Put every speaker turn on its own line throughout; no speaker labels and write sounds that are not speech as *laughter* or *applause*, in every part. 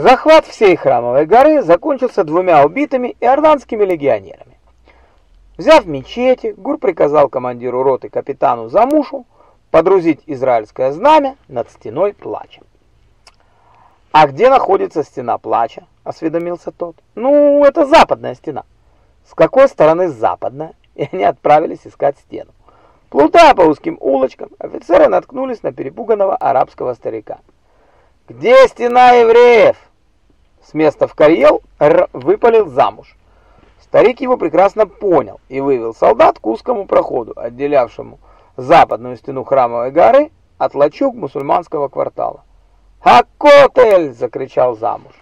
Захват всей храмовой горы закончился двумя убитыми иорданскими легионерами. Взяв мечети, Гур приказал командиру роты капитану Замушу подрузить израильское знамя над стеной плача. «А где находится стена плача?» — осведомился тот. «Ну, это западная стена». «С какой стороны западная?» И они отправились искать стену. Плутая по узким улочкам, офицеры наткнулись на перепуганного арабского старика. «Где стена евреев?» С места в карьел Р выпалил замуж. Старик его прекрасно понял и вывел солдат к узкому проходу, отделявшему западную стену храмовой горы от лачуг мусульманского квартала. «Хакотель!» — закричал замуж.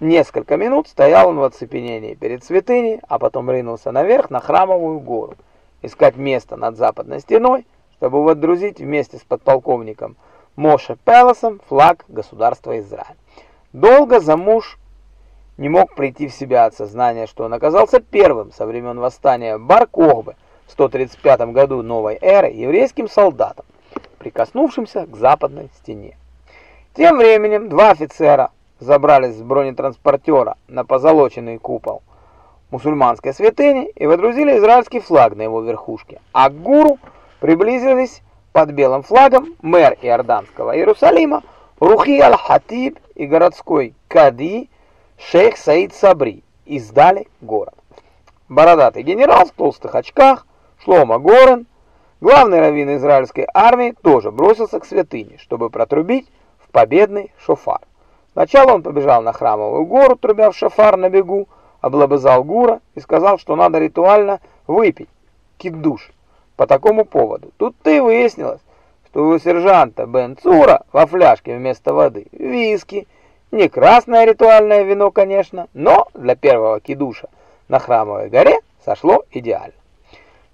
Несколько минут стоял он в оцепенении перед святыней, а потом ринулся наверх на храмовую гору, искать место над западной стеной, чтобы водрузить вместе с подполковником Моше Пелосом флаг государства Израиль. Долго замуж не мог прийти в себя от сознания, что он оказался первым со времен восстания Бар-Кохбы в 135 году новой эры еврейским солдатом, прикоснувшимся к западной стене. Тем временем два офицера забрались с бронетранспортера на позолоченный купол мусульманской святыни и водрузили израильский флаг на его верхушке, а к гуру приблизились под белым флагом мэр Иорданского Иерусалима Рухи аль-Хатиб и городской кади шейх Саид Сабри и сдали город. Бородатый генерал в толстых очках Шлома Горен, главный раввин израильской армии, тоже бросился к святыне, чтобы протрубить в победный шофар. Сначала он побежал на храмовую гору, трубя в шофар на бегу, облобызал Гура и сказал, что надо ритуально выпить киддуш по такому поводу. Тут-то и выяснилось, что у сержанта Бенцура во фляжке вместо воды виски. Не красное ритуальное вино, конечно, но для первого кидуша на храмовой горе сошло идеально.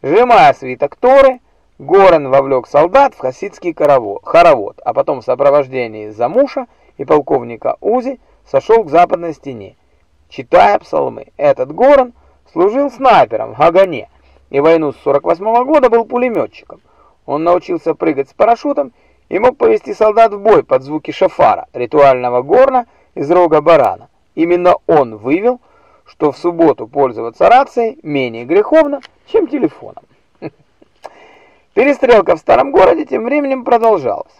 Сжимая свиток Торы, Горен вовлек солдат в хасидский хоровод, а потом в сопровождении Замуша и полковника Узи сошел к западной стене. Читая псалмы, этот Горен служил снайпером в Гагане, и войну с 48 -го года был пулеметчиком. Он научился прыгать с парашютом и мог повести солдат в бой под звуки шафара, ритуального горна из рога барана. Именно он вывел, что в субботу пользоваться рацией менее греховно, чем телефоном. *laughs* Перестрелка в старом городе тем временем продолжалась.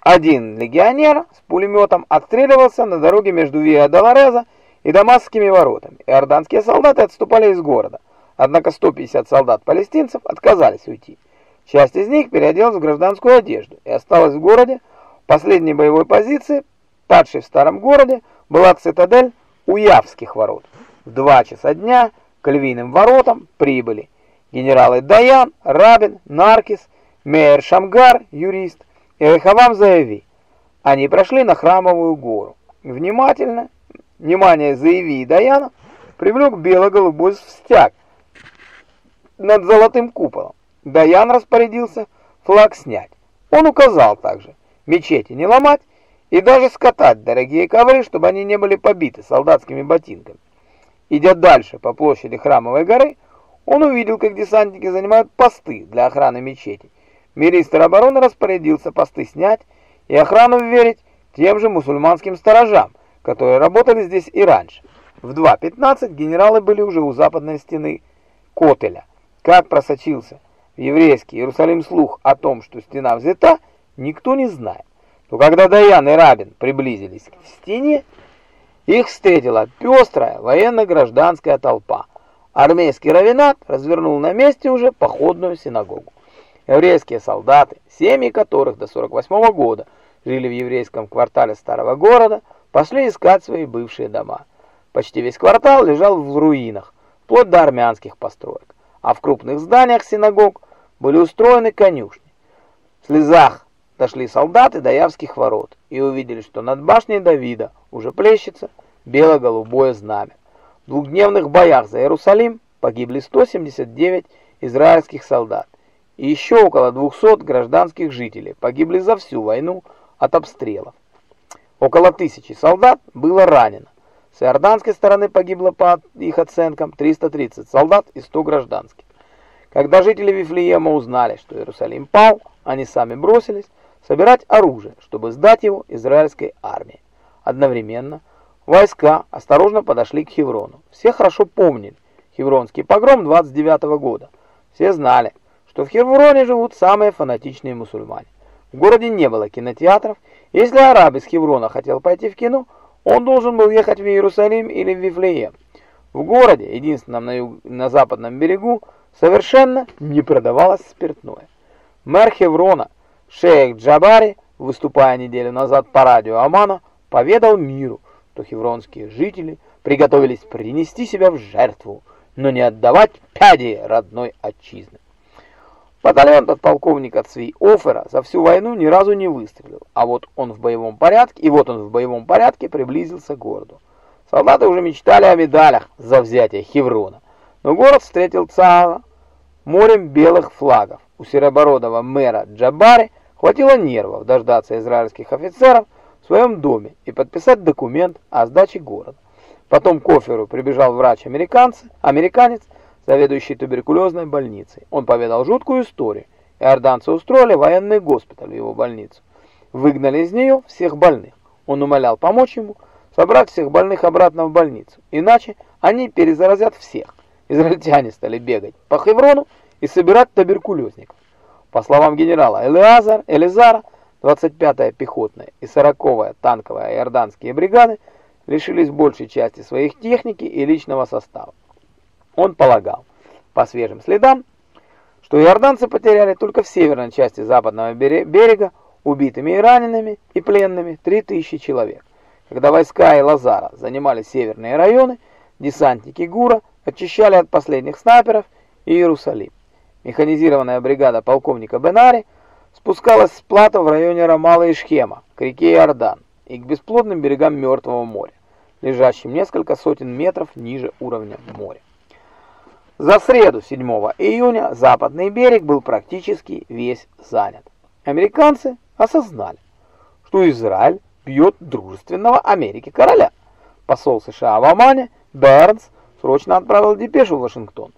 Один легионер с пулеметом отстреливался на дороге между Виа-Долореза и Дамасскими воротами. Иорданские солдаты отступали из города. Однако 150 солдат-палестинцев отказались уйти. Часть из них переоделась в гражданскую одежду и осталась в городе. Последней боевой позиции, падшей в старом городе, была цитадель Уявских ворот. В два часа дня к львиным воротам прибыли генералы Даян, Рабин, Наркис, Мейер Шамгар, юрист, и Рехавам Заяви. Они прошли на храмовую гору. Внимательно, внимание Заяви и Даяна привлек бело-голубой стяг, над золотым куполом. Даян распорядился флаг снять. Он указал также мечети не ломать и даже скатать дорогие ковры, чтобы они не были побиты солдатскими ботинками. Идя дальше по площади Храмовой горы, он увидел, как десантники занимают посты для охраны мечети. Министр обороны распорядился посты снять и охрану вверить тем же мусульманским сторожам, которые работали здесь и раньше. В 2.15 генералы были уже у западной стены Котеля. Как просочился еврейский Иерусалим слух о том, что стена взята, никто не знает. Но когда Даян и Рабин приблизились к стене, их встретила пестрая военно-гражданская толпа. Армейский равенат развернул на месте уже походную синагогу. Еврейские солдаты, семьи которых до 48 -го года жили в еврейском квартале старого города, пошли искать свои бывшие дома. Почти весь квартал лежал в руинах, вплоть до армянских построек а в крупных зданиях синагог были устроены конюшни. В слезах дошли солдаты до Явских ворот и увидели, что над башней Давида уже плещется бело-голубое знамя. В двухдневных боях за Иерусалим погибли 179 израильских солдат, и еще около 200 гражданских жителей погибли за всю войну от обстрелов. Около тысячи солдат было ранено. С иорданской стороны погибло по их оценкам 330 солдат и 100 гражданских. Когда жители Вифлеема узнали, что Иерусалим пал, они сами бросились собирать оружие, чтобы сдать его израильской армии. Одновременно войска осторожно подошли к Хеврону. Все хорошо помнили Хевронский погром 29 -го года. Все знали, что в Хевроне живут самые фанатичные мусульмане. В городе не было кинотеатров. Если араб из Хеврона хотел пойти в кино, он должен был ехать в Иерусалим или в Вифлеем. В городе, единственном на, юг, на западном берегу, совершенно не продавалось спиртное. Мэр Хеврона, шейх Джабари, выступая неделю назад по радио Амана, поведал миру, что хевронские жители приготовились принести себя в жертву, но не отдавать пяди родной отчизны. Батальон подполковника Цви Офера за всю войну ни разу не выстрелил, а вот он в боевом порядке, и вот он в боевом порядке приблизился к городу. Солдаты уже мечтали о медалях за взятие Хеврона, но город встретил Цаала морем белых флагов. У серобородого мэра Джабари хватило нервов дождаться израильских офицеров в своем доме и подписать документ о сдаче города. Потом к Оферу прибежал врач-американец, американец, заведующий туберкулезной больницей. Он поведал жуткую историю. Иорданцы устроили военный госпиталь в его больницу. Выгнали из нее всех больных. Он умолял помочь ему собрать всех больных обратно в больницу. Иначе они перезаразят всех. Израильтяне стали бегать по Хеврону и собирать туберкулезников. По словам генерала Элиазар, Элизара, 25-я пехотная и 40-я танковая иорданские бригады лишились большей части своих техники и личного состава. Он полагал, по свежим следам, что иорданцы потеряли только в северной части западного берега убитыми и ранеными и пленными 3000 человек. Когда войска и Лазара занимали северные районы, десантники Гура очищали от последних снайперов Иерусалим. Механизированная бригада полковника Бенари спускалась с плато в районе Рамала и Шхема, к реке Иордан и к бесплодным берегам Мертвого моря, лежащим несколько сотен метров ниже уровня моря. За среду 7 июня западный берег был практически весь занят. Американцы осознали, что Израиль бьет дружественного Америке короля. Посол США в Омане Бернс срочно отправил депешу в Вашингтон.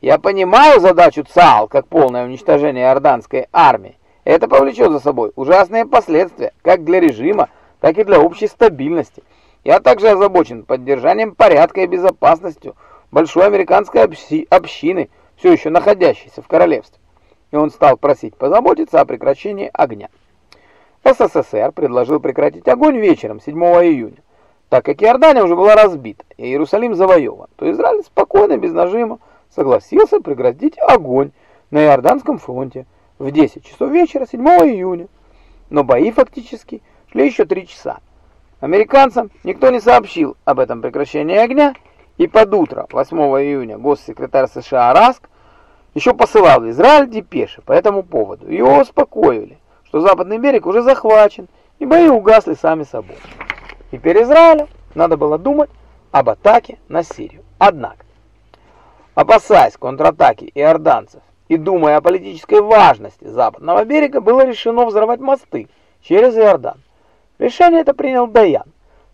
Я понимаю задачу ЦАЛ как полное уничтожение иорданской армии. Это повлечет за собой ужасные последствия как для режима, так и для общей стабильности. Я также озабочен поддержанием порядка и безопасностью большой американской общины, все еще находящейся в королевстве. И он стал просить позаботиться о прекращении огня. СССР предложил прекратить огонь вечером 7 июня. Так как Иордания уже была разбита и Иерусалим завоеван, то Израиль спокойно, без нажима, согласился прекратить огонь на Иорданском фронте в 10 часов вечера 7 июня. Но бои фактически шли еще 3 часа. Американцам никто не сообщил об этом прекращении огня, и под утро 8 июня госсекретарь США Раск еще посылал в Израиль депеши по этому поводу. Его успокоили, что западный берег уже захвачен, и бои угасли сами собой. Теперь Израилю надо было думать об атаке на Сирию. Однако, опасаясь контратаки иорданцев и думая о политической важности западного берега, было решено взорвать мосты через Иордан. Решение это принял Даян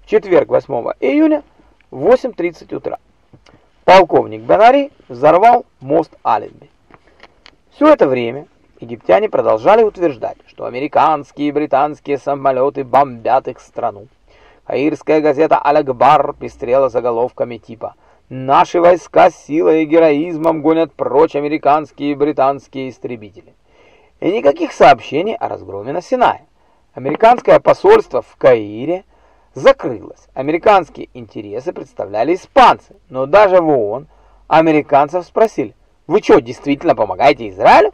в четверг 8 июня в 8.30 утра. Полковник Бенари взорвал мост Алленби. Все это время египтяне продолжали утверждать, что американские и британские самолеты бомбят их страну. Каирская газета «Аль-Акбар» пестрела заголовками типа «Наши войска силой и героизмом гонят прочь американские и британские истребители». И никаких сообщений о разгроме на Синае. Американское посольство в Каире – закрылась. Американские интересы представляли испанцы, но даже в ООН американцев спросили, вы что, действительно помогаете Израилю?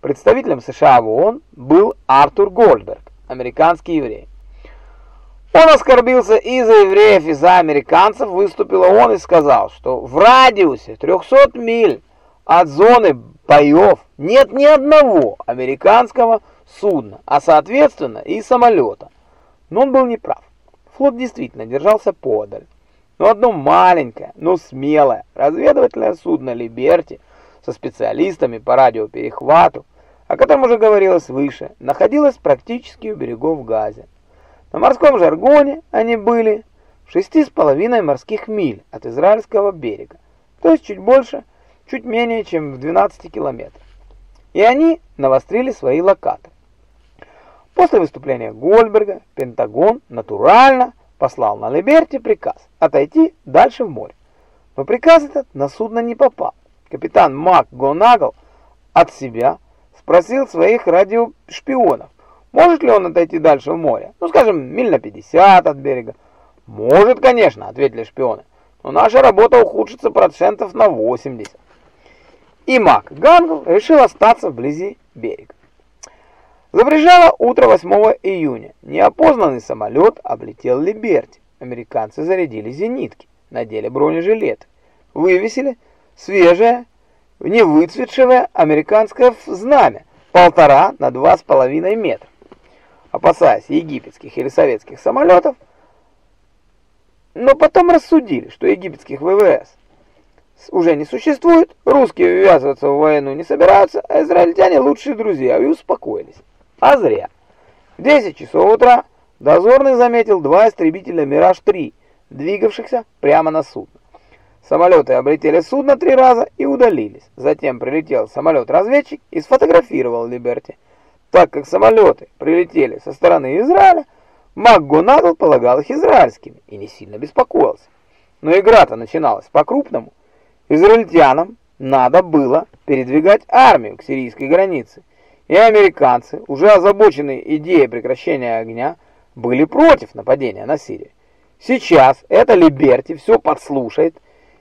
Представителем США в ООН был Артур Гольдберг, американский еврей. Он оскорбился и за евреев, и за американцев, выступил он и сказал, что в радиусе 300 миль от зоны боев нет ни одного американского судна, а соответственно и самолета. Но он был неправ. Флот действительно держался подаль. Но одно маленькое, но смелое разведывательное судно «Либерти» со специалистами по радиоперехвату, о котором уже говорилось выше, находилось практически у берегов Гази. На морском жаргоне они были в шести с половиной морских миль от израильского берега, то есть чуть больше, чуть менее, чем в 12 километрах. И они навострили свои локаторы. После выступления Гольберга Пентагон натурально послал на Либерти приказ отойти дальше в море. Но приказ этот на судно не попал. Капитан МакГонагл от себя спросил своих радиошпионов, может ли он отойти дальше в море, ну, скажем, миль на 50 от берега. «Может, конечно», — ответили шпионы, — «но наша работа ухудшится процентов на 80». И Мак Гангл решил остаться вблизи берега. Забрежало утро 8 июня. Неопознанный самолет облетел Либерти. Американцы зарядили зенитки, надели бронежилеты, вывесили свежее, не выцветшее американское знамя полтора на два с половиной метра. Опасаясь египетских или советских самолетов, но потом рассудили, что египетских ВВС уже не существует, русские ввязываться в войну не собираются, а израильтяне лучшие друзья, и успокоились. А зря. В 10 часов утра дозорный заметил два истребителя «Мираж-3», двигавшихся прямо на судно. Самолеты облетели судно три раза и удалились. Затем прилетел самолет-разведчик и сфотографировал Либерти. Так как самолеты прилетели со стороны Израиля, МакГонагл полагал их израильскими и не сильно беспокоился. Но игра-то начиналась по-крупному. Израильтянам надо было передвигать армию к сирийской границе и американцы, уже озабоченные идеей прекращения огня, были против нападения на Сирию. Сейчас это Либерти все подслушает,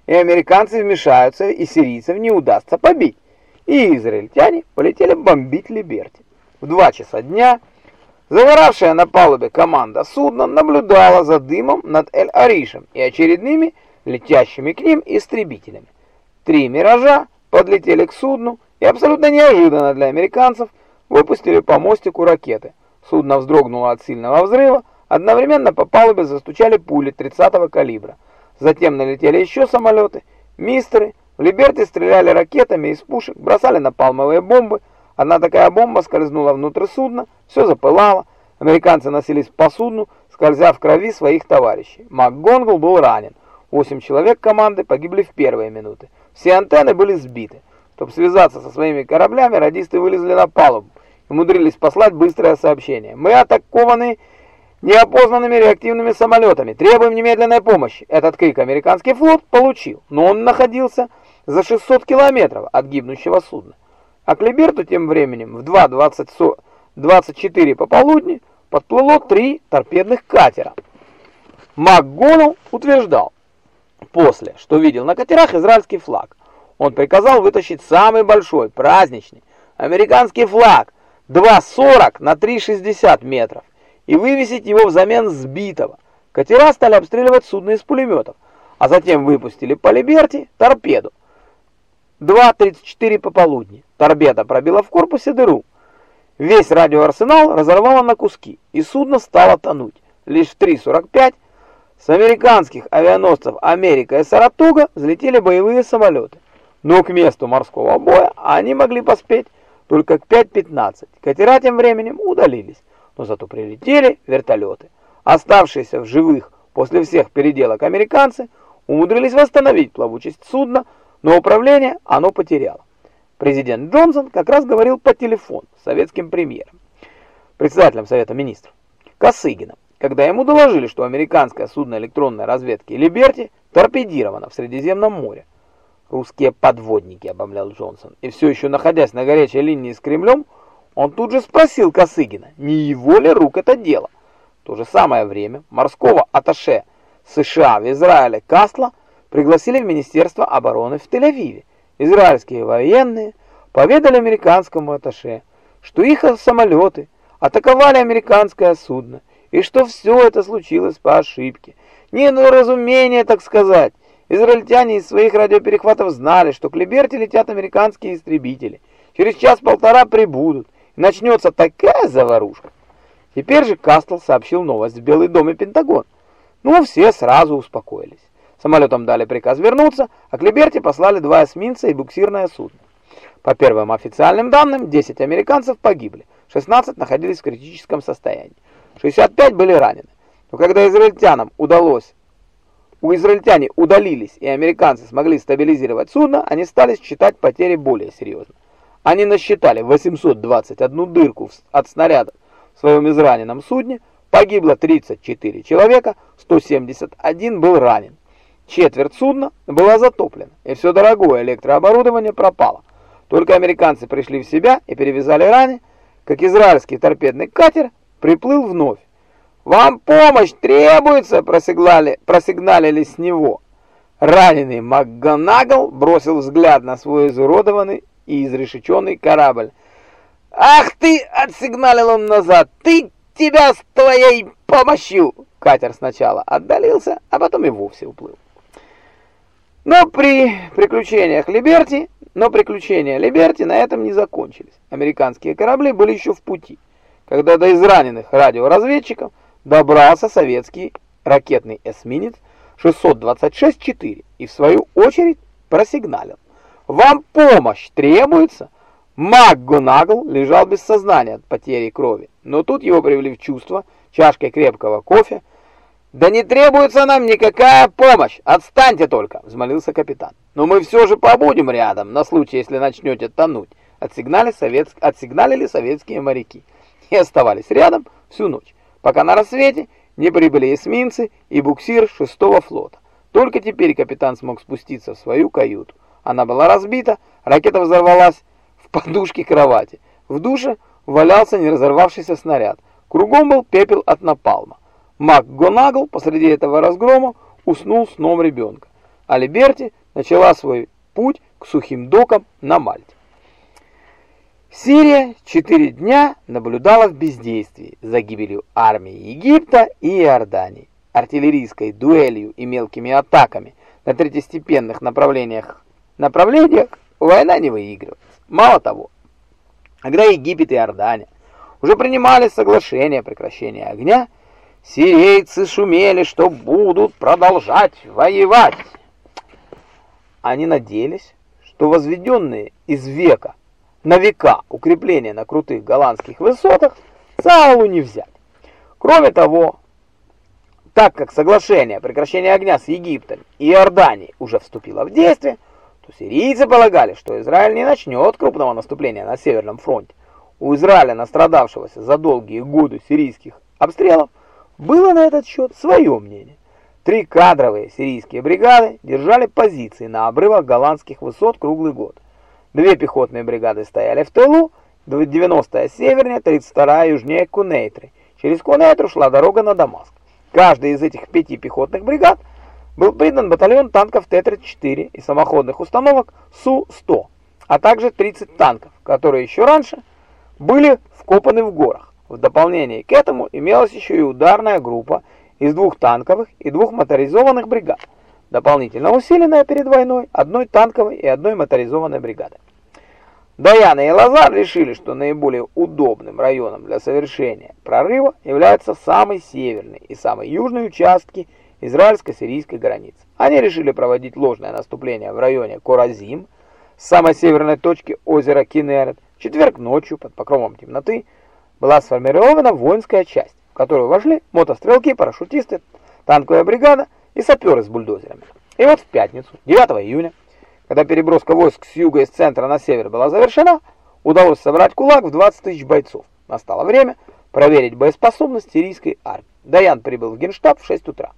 и американцы вмешаются, и сирийцев не удастся побить. И израильтяне полетели бомбить Либерти. В два часа дня загоравшая на палубе команда судна наблюдала за дымом над Эль-Аришем и очередными летящими к ним истребителями. Три «Миража» подлетели к судну и абсолютно неожиданно для американцев – выпустили по мостику ракеты. Судно вздрогнуло от сильного взрыва, одновременно по палубе застучали пули 30-го калибра. Затем налетели еще самолеты, мистеры, в Либерте стреляли ракетами из пушек, бросали напалмовые бомбы. Одна такая бомба скользнула внутрь судна, все запылало. Американцы носились по судну, скользя в крови своих товарищей. МакГонгл был ранен. Восемь человек команды погибли в первые минуты. Все антенны были сбиты. Чтобы связаться со своими кораблями, радисты вылезли на палубу умудрились послать быстрое сообщение. «Мы атакованы неопознанными реактивными самолетами. Требуем немедленной помощи». Этот крик американский флот получил, но он находился за 600 километров от гибнущего судна. А к Либерту тем временем в 2.24 пополудни подплыло три торпедных катера. МакГоннелл утверждал, после, что видел на катерах израильский флаг. Он приказал вытащить самый большой, праздничный, американский флаг – 2,40 на 3,60 метров и вывесить его взамен сбитого. Катера стали обстреливать судно из пулеметов, а затем выпустили по Либерти торпеду. 2.34 пополудни. Торпеда пробила в корпусе дыру. Весь радиоарсенал разорвало на куски, и судно стало тонуть. Лишь в 3.45 с американских авианосцев «Америка» и «Саратога» взлетели боевые самолеты. Но к месту морского боя они могли поспеть только к 5.15 катера тем временем удалились, но зато прилетели вертолеты. Оставшиеся в живых после всех переделок американцы умудрились восстановить плавучесть судна, но управление оно потеряло. Президент Джонсон как раз говорил по телефону с советским премьером, председателем Совета министров, Косыгином, когда ему доложили, что американское судно электронной разведки «Либерти» торпедировано в Средиземном море. «Русские подводники», — обомлял Джонсон. И все еще находясь на горячей линии с Кремлем, он тут же спросил Косыгина, не его ли рук это дело. В то же самое время морского атташе США в Израиле Кастла пригласили в Министерство обороны в Тель-Авиве. Израильские военные поведали американскому атташе, что их самолеты атаковали американское судно, и что все это случилось по ошибке. Не ну так сказать. Израильтяне из своих радиоперехватов знали, что к Либерти летят американские истребители. Через час-полтора прибудут. И начнется такая заварушка. Теперь же Кастл сообщил новость в Белый дом и Пентагон. Ну, все сразу успокоились. Самолетам дали приказ вернуться, а к Либерти послали два эсминца и буксирное судно. По первым официальным данным, 10 американцев погибли, 16 находились в критическом состоянии, 65 были ранены. Но когда израильтянам удалось у израильтяне удалились и американцы смогли стабилизировать судно, они стали считать потери более серьезно. Они насчитали 821 дырку от снарядов своем израненном судне погибло 34 человека, 171 был ранен. Четверть судна была затоплена, и все дорогое электрооборудование пропало. Только американцы пришли в себя и перевязали раны, как израильский торпедный катер приплыл вновь. «Вам помощь требуется!» – просигнали, просигналили с него. Раненый МакГонагал бросил взгляд на свой изуродованный и изрешеченный корабль. «Ах ты!» — отсигналил он назад. «Ты тебя с твоей помощью!» Катер сначала отдалился, а потом и вовсе уплыл. Но при приключениях Либерти, но приключения Либерти на этом не закончились. Американские корабли были еще в пути, когда до израненных радиоразведчиков добрался советский ракетный эсминец 626-4 и в свою очередь просигналил. «Вам помощь требуется?» МакГонагл лежал без сознания от потери крови, но тут его привели в чувство чашкой крепкого кофе. «Да не требуется нам никакая помощь! Отстаньте только!» — взмолился капитан. «Но мы все же побудем рядом, на случай, если начнете тонуть!» Отсигнали советск... Отсигналили советские моряки и оставались рядом всю ночь, пока на рассвете не прибыли эсминцы и буксир шестого флота. Только теперь капитан смог спуститься в свою каюту. Она была разбита, ракета взорвалась подушке кровати. В душе валялся не разорвавшийся снаряд. Кругом был пепел от напалма. Мак Гонагл посреди этого разгрома уснул сном ребенка. А Либерти начала свой путь к сухим докам на Мальте. Сирия четыре дня наблюдала в бездействии за гибелью армии Египта и Иордании, артиллерийской дуэлью и мелкими атаками на третьестепенных направлениях. Направлениях война не выигрывается. Мало того, когда Египет и Иордания уже принимали соглашение о прекращении огня, сирийцы шумели, что будут продолжать воевать. Они надеялись, что возведенные из века на века укрепления на крутых голландских высотах Саулу не взять. Кроме того, так как соглашение о прекращении огня с Египтом и Иорданией уже вступило в действие, то сирийцы полагали, что Израиль не начнет крупного наступления на Северном фронте. У Израиля, настрадавшегося за долгие годы сирийских обстрелов, было на этот счет свое мнение. Три кадровые сирийские бригады держали позиции на обрывах голландских высот круглый год. Две пехотные бригады стояли в тылу, 90-я севернее, 32-я южнее Кунейтры. Через Кунейтру шла дорога на Дамаск. Каждая из этих пяти пехотных бригад – был придан батальон танков Т-34 и самоходных установок Су-100, а также 30 танков, которые еще раньше были вкопаны в горах. В дополнение к этому имелась еще и ударная группа из двух танковых и двух моторизованных бригад, дополнительно усиленная перед войной одной танковой и одной моторизованной бригадой. Даяна и Лазар решили, что наиболее удобным районом для совершения прорыва являются самый северный и самый южный участки израильско-сирийской границы. Они решили проводить ложное наступление в районе Коразим, самой северной точки озера Кинерет. Четверг ночью, под покровом темноты, была сформирована воинская часть, в которую вошли мотострелки, парашютисты, танковая бригада и саперы с бульдозерами. И вот в пятницу, 9 июня, когда переброска войск с юга из центра на север была завершена, удалось собрать кулак в 20 тысяч бойцов. Настало время проверить боеспособность сирийской армии. Даян прибыл в Генштаб в 6 утра.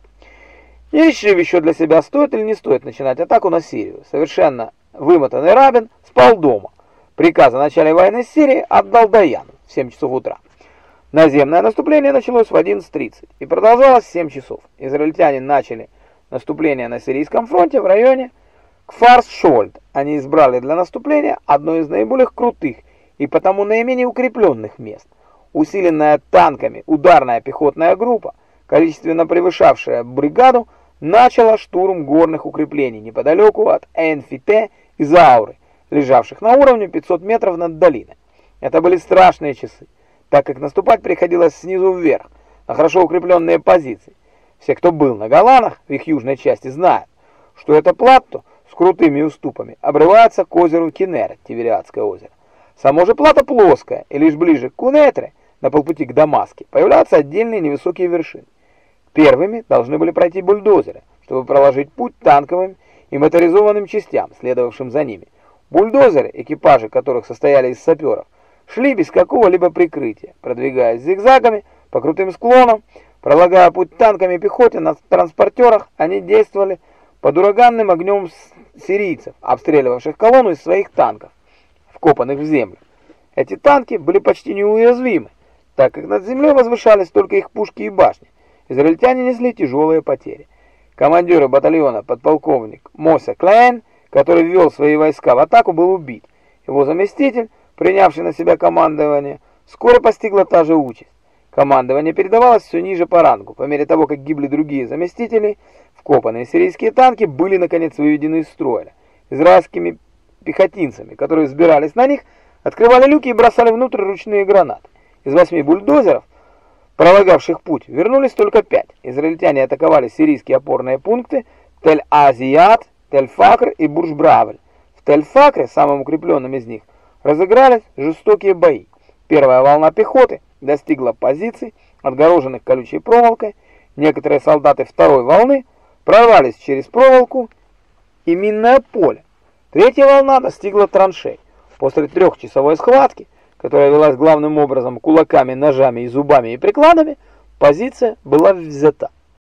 Не решив еще для себя, стоит или не стоит начинать атаку на Сирию. Совершенно вымотанный Рабин спал дома. Приказ о начале войны с Сирией отдал Даяну в 7 часов утра. Наземное наступление началось в 11.30 и продолжалось 7 часов. Израильтяне начали наступление на Сирийском фронте в районе Кфарс-Шольд. Они избрали для наступления одно из наиболее крутых и потому наименее укрепленных мест. Усиленная танками ударная пехотная группа, количественно превышавшая бригаду, начала штурм горных укреплений неподалеку от Энфите и Зауры, лежавших на уровне 500 метров над долиной. Это были страшные часы, так как наступать приходилось снизу вверх, на хорошо укрепленные позиции. Все, кто был на Голанах, в их южной части, знают, что это плато с крутыми уступами обрывается к озеру Кинер, Тивериадское озеро. Само же плато плоское, и лишь ближе к Кунетре, на полпути к Дамаске, появляются отдельные невысокие вершины. Первыми должны были пройти бульдозеры, чтобы проложить путь танковым и моторизованным частям, следовавшим за ними. Бульдозеры, экипажи которых состояли из саперов, шли без какого-либо прикрытия, продвигаясь зигзагами по крутым склонам, пролагая путь танками и пехоте на транспортерах, они действовали под ураганным огнем сирийцев, обстреливавших колонну из своих танков, вкопанных в землю. Эти танки были почти неуязвимы, так как над землей возвышались только их пушки и башни. Израильтяне несли тяжелые потери. Командир батальона, подполковник Мося Клейн, который ввел свои войска в атаку, был убит. Его заместитель, принявший на себя командование, скоро постигла та же участь. Командование передавалось все ниже по рангу. По мере того, как гибли другие заместители, вкопанные сирийские танки были наконец выведены из строя. Израильскими пехотинцами, которые взбирались на них, открывали люки и бросали внутрь ручные гранаты. Из восьми бульдозеров, пролагавших путь, вернулись только пять. Израильтяне атаковали сирийские опорные пункты Тель-Азият, Тель-Факр и Бурж-Бравель. В Тель-Факре, самым укрепленным из них, разыгрались жестокие бои. Первая волна пехоты достигла позиций, отгороженных колючей проволокой. Некоторые солдаты второй волны прорвались через проволоку и минное поле. Третья волна достигла траншей. После трехчасовой схватки, которая велась главным образом кулаками, ножами и зубами и прикладами, позиция была взята.